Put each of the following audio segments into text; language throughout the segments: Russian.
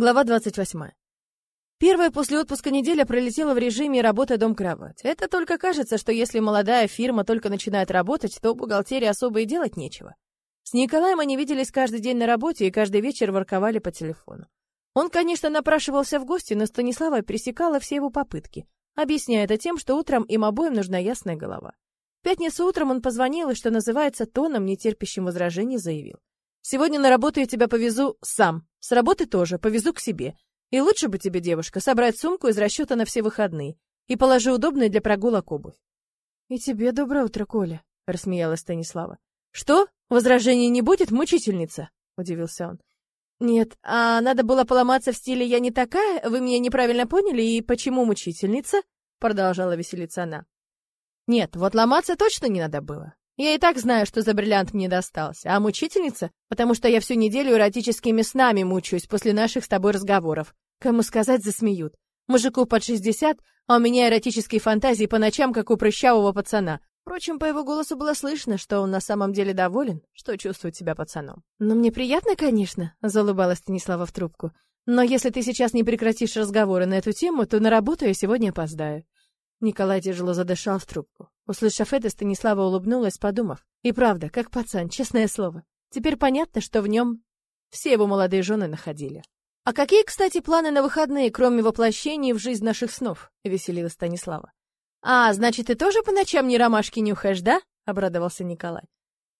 Глава 28. Первая после отпуска неделя пролетела в режиме работа дом-кровать. Это только кажется, что если молодая фирма только начинает работать, то бухгалтерии особо и делать нечего. С Николаем они виделись каждый день на работе и каждый вечер ворковали по телефону. Он, конечно, напрашивался в гости, но Станислава пресекала все его попытки, объясняя это тем, что утром им обоим нужна ясная голова. В пятницу утром он позвонил и, что называется, тоном, нетерпящим возражений, заявил. Сегодня на работу я тебя повезу сам. С работы тоже, повезу к себе. И лучше бы тебе, девушка, собрать сумку из расчета на все выходные и положи удобную для прогулок обувь. И тебе доброе утро, Коля, рассмеялась Станислава. Что? Возражений не будет, мучительница? удивился он. Нет, а надо было поломаться в стиле «я не такая», вы меня неправильно поняли, и почему мучительница? Продолжала веселиться она. Нет, вот ломаться точно не надо было. Я и так знаю, что за бриллиант мне достался. А мучительница? Потому что я всю неделю эротическими снами мучаюсь после наших с тобой разговоров. Кому сказать, засмеют. Мужику под 60, а у меня эротические фантазии по ночам, как у прыщавого пацана. Впрочем, по его голосу было слышно, что он на самом деле доволен, что чувствует себя пацаном. «Но мне приятно, конечно», — залыбалась Станислава в трубку. «Но если ты сейчас не прекратишь разговоры на эту тему, то на работу я сегодня опоздаю». Николай тяжело задышал в трубку. Услышав это, Станислава улыбнулась, подумав. И правда, как пацан, честное слово. Теперь понятно, что в нем все его молодые жены находили. «А какие, кстати, планы на выходные, кроме воплощения в жизнь наших снов?» — веселила Станислава. «А, значит, ты тоже по ночам не ромашки нюхаешь, да?» — обрадовался Николай.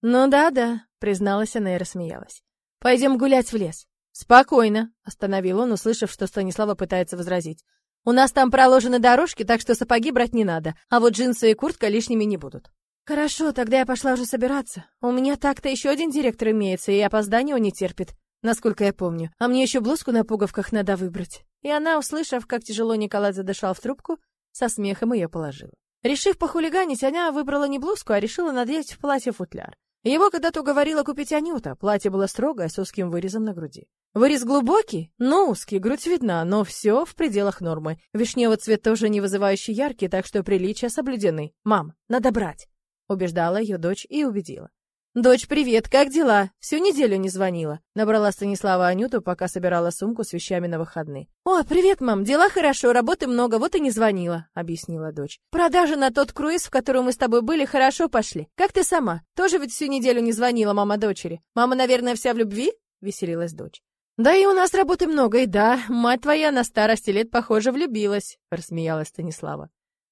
«Ну да-да», — призналась она и рассмеялась. «Пойдем гулять в лес». «Спокойно», — остановил он, услышав, что Станислава пытается возразить. У нас там проложены дорожки, так что сапоги брать не надо, а вот джинсы и куртка лишними не будут. Хорошо, тогда я пошла уже собираться. У меня так-то еще один директор имеется, и опоздание он не терпит, насколько я помню. А мне еще блузку на пуговках надо выбрать. И она, услышав, как тяжело Николай задышал в трубку, со смехом ее положила. Решив похулиганить, она выбрала не блузку, а решила надеть в платье футляр. Его когда-то уговорила купить Анюта. Платье было строгое, с узким вырезом на груди. Вырез глубокий, но узкий, грудь видна, но все в пределах нормы. Вишневый цвет тоже не вызывающий яркий, так что приличия соблюдены. «Мам, надо брать!» — убеждала ее дочь и убедила. «Дочь, привет, как дела? Всю неделю не звонила». Набрала Станислава Анюту, пока собирала сумку с вещами на выходные. «О, привет, мам, дела хорошо, работы много, вот и не звонила», — объяснила дочь. «Продажи на тот круиз, в котором мы с тобой были, хорошо пошли. Как ты сама? Тоже ведь всю неделю не звонила мама дочери. Мама, наверное, вся в любви?» — веселилась дочь. «Да и у нас работы много, и да, мать твоя на старости лет, похоже, влюбилась», — рассмеялась Станислава.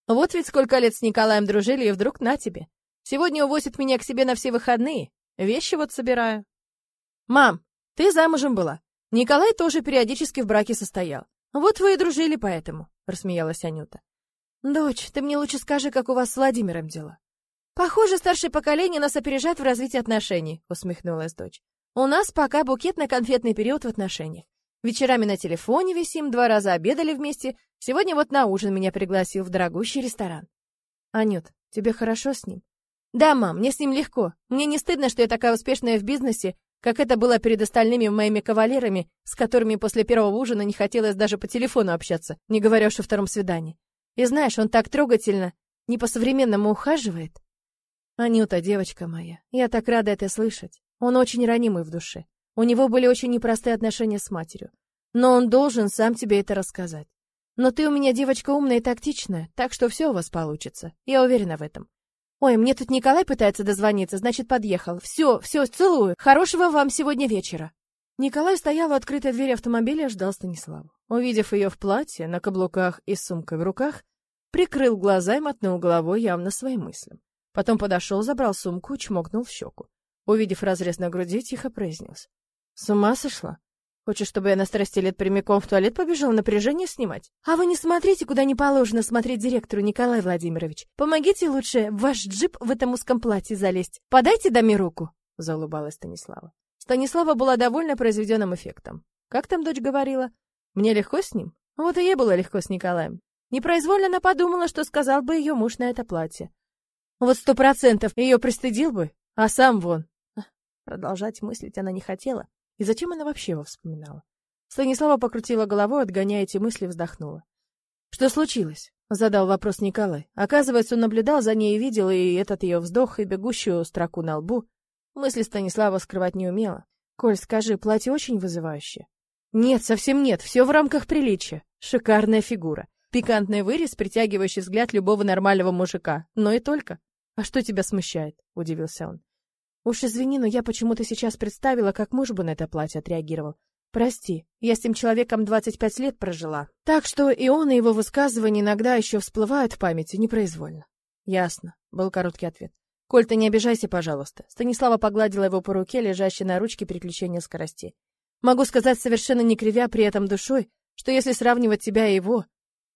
«Вот ведь сколько лет с Николаем дружили, и вдруг на тебе. Сегодня увозит меня к себе на все выходные. Вещи вот собираю. Мам, ты замужем была. Николай тоже периодически в браке состоял. Вот вы и дружили поэтому, рассмеялась Анюта. Дочь, ты мне лучше скажи, как у вас с Владимиром дела. Похоже, старшее поколение нас опережает в развитии отношений, усмехнулась дочь. У нас пока букетно-конфетный период в отношениях. Вечерами на телефоне висим, два раза обедали вместе. Сегодня вот на ужин меня пригласил в дорогущий ресторан. Анют, тебе хорошо с ним? Да, мам, мне с ним легко. Мне не стыдно, что я такая успешная в бизнесе, как это было перед остальными моими кавалерами, с которыми после первого ужина не хотелось даже по телефону общаться, не говоря уж о втором свидании. И знаешь, он так трогательно, не по-современному ухаживает. Анюта, девочка моя, я так рада это слышать. Он очень ранимый в душе. У него были очень непростые отношения с матерью. Но он должен сам тебе это рассказать. Но ты у меня девочка умная и тактичная, так что все у вас получится. Я уверена в этом. Ой, мне тут Николай пытается дозвониться, значит, подъехал. Все, все, целую. Хорошего вам сегодня вечера. Николай стоял у открытой двери автомобиля и ждал Станиславу. Увидев ее в платье, на каблуках и с сумкой в руках, прикрыл глаза и мотнул головой явно своим мыслям. Потом подошел, забрал сумку чмокнул в щеку. Увидев разрез на груди, тихо произнес. «С ума сошла? Хочешь, чтобы я на старости лет прямиком в туалет побежал напряжение снимать? А вы не смотрите, куда не положено смотреть директору, Николай Владимирович. Помогите лучше в ваш джип в этом узком платье залезть. Подайте даме руку, заулыбалась Станислава. Станислава была довольна произведенным эффектом. Как там дочь говорила? Мне легко с ним? Вот и ей было легко с Николаем. Непроизвольно она подумала, что сказал бы ее муж на это платье. Вот сто процентов ее пристыдил бы, а сам вон. Продолжать мыслить она не хотела. И зачем она вообще его вспоминала? Станислава покрутила головой, отгоняя эти мысли, вздохнула. «Что случилось?» — задал вопрос Николай. Оказывается, он наблюдал за ней и видел и этот ее вздох, и бегущую строку на лбу. Мысли Станислава скрывать не умела. «Коль, скажи, платье очень вызывающее?» Нет, совсем нет, все в рамках приличия. Шикарная фигура. Пикантный вырез, притягивающий взгляд любого нормального мужика. Но и только. А что тебя смущает? Удивился он. Уж извини, но я почему-то сейчас представила, как муж бы на это платье отреагировал. Прости, я с тем человеком 25 лет прожила. Так что и он, и его высказывания иногда еще всплывают в памяти непроизвольно. Ясно, был короткий ответ. Коль, ты не обижайся, пожалуйста. Станислава погладила его по руке, лежащей на ручке переключения скоростей. Могу сказать совершенно не кривя при этом душой, что если сравнивать тебя и его,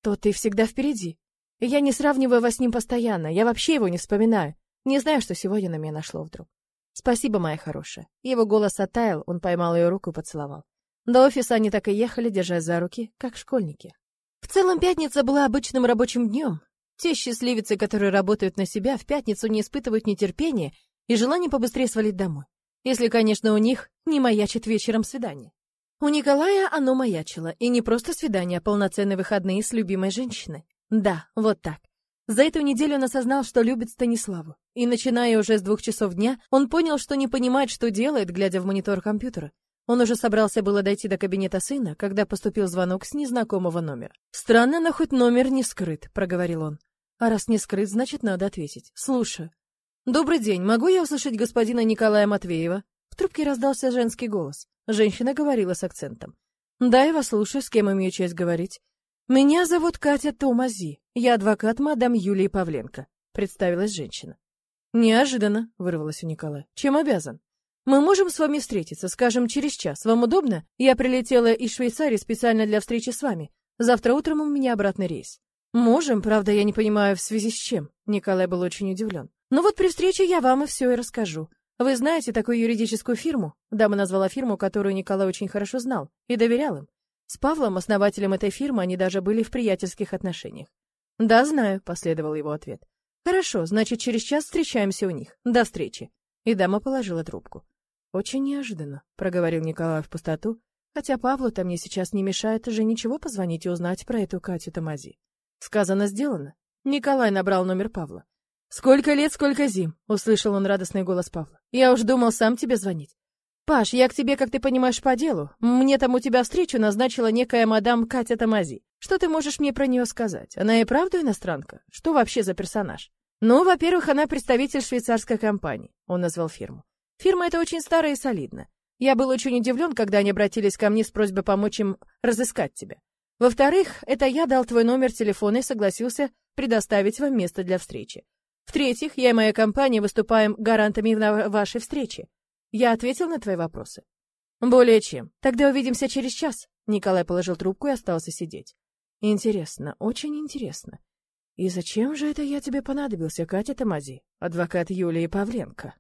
то ты всегда впереди. И я не сравниваю вас с ним постоянно, я вообще его не вспоминаю. Не знаю, что сегодня на меня нашло вдруг. Спасибо, моя хорошая. Его голос оттаял, он поймал ее руку и поцеловал. До офиса они так и ехали, держась за руки, как школьники. В целом пятница была обычным рабочим днем. Те счастливицы, которые работают на себя, в пятницу не испытывают нетерпения и желания побыстрее свалить домой. Если, конечно, у них не маячит вечером свидание. У Николая оно маячило, и не просто свидание, а полноценные выходные с любимой женщиной. Да, вот так. За эту неделю он осознал, что любит Станиславу. И начиная уже с двух часов дня, он понял, что не понимает, что делает, глядя в монитор компьютера. Он уже собрался было дойти до кабинета сына, когда поступил звонок с незнакомого номера. «Странно, но хоть номер не скрыт», — проговорил он. «А раз не скрыт, значит, надо ответить. Слушаю». «Добрый день, могу я услышать господина Николая Матвеева?» В трубке раздался женский голос. Женщина говорила с акцентом. «Да, я вас слушаю, с кем имею честь говорить?» «Меня зовут Катя Томази. Я адвокат мадам Юлии Павленко», — представилась женщина. «Неожиданно», — вырвалась у Николая. «Чем обязан?» «Мы можем с вами встретиться, скажем, через час. Вам удобно? Я прилетела из Швейцарии специально для встречи с вами. Завтра утром у меня обратный рейс». «Можем, правда, я не понимаю, в связи с чем?» Николай был очень удивлен. «Ну вот при встрече я вам и все и расскажу. Вы знаете такую юридическую фирму? Дама назвала фирму, которую Николай очень хорошо знал и доверял им. С Павлом, основателем этой фирмы, они даже были в приятельских отношениях. «Да, знаю», — последовал его ответ. «Хорошо, значит, через час встречаемся у них. До встречи». И дама положила трубку. «Очень неожиданно», — проговорил Николай в пустоту, хотя Павлу-то мне сейчас не мешает уже ничего позвонить и узнать про эту Катю Тамази. Сказано, сделано. Николай набрал номер Павла. «Сколько лет, сколько зим!» — услышал он радостный голос Павла. «Я уж думал сам тебе звонить». «Паш, я к тебе, как ты понимаешь, по делу. Мне там у тебя встречу назначила некая мадам Катя Тамази. Что ты можешь мне про нее сказать? Она и правда иностранка? Что вообще за персонаж?» «Ну, во-первых, она представитель швейцарской компании», — он назвал фирму. «Фирма эта очень старая и солидная. Я был очень удивлен, когда они обратились ко мне с просьбой помочь им разыскать тебя. Во-вторых, это я дал твой номер телефона и согласился предоставить вам место для встречи. В-третьих, я и моя компания выступаем гарантами вашей встрече. Я ответил на твои вопросы? Более чем. Тогда увидимся через час. Николай положил трубку и остался сидеть. Интересно, очень интересно. И зачем же это я тебе понадобился, Катя Тамази, адвокат Юлии Павленко?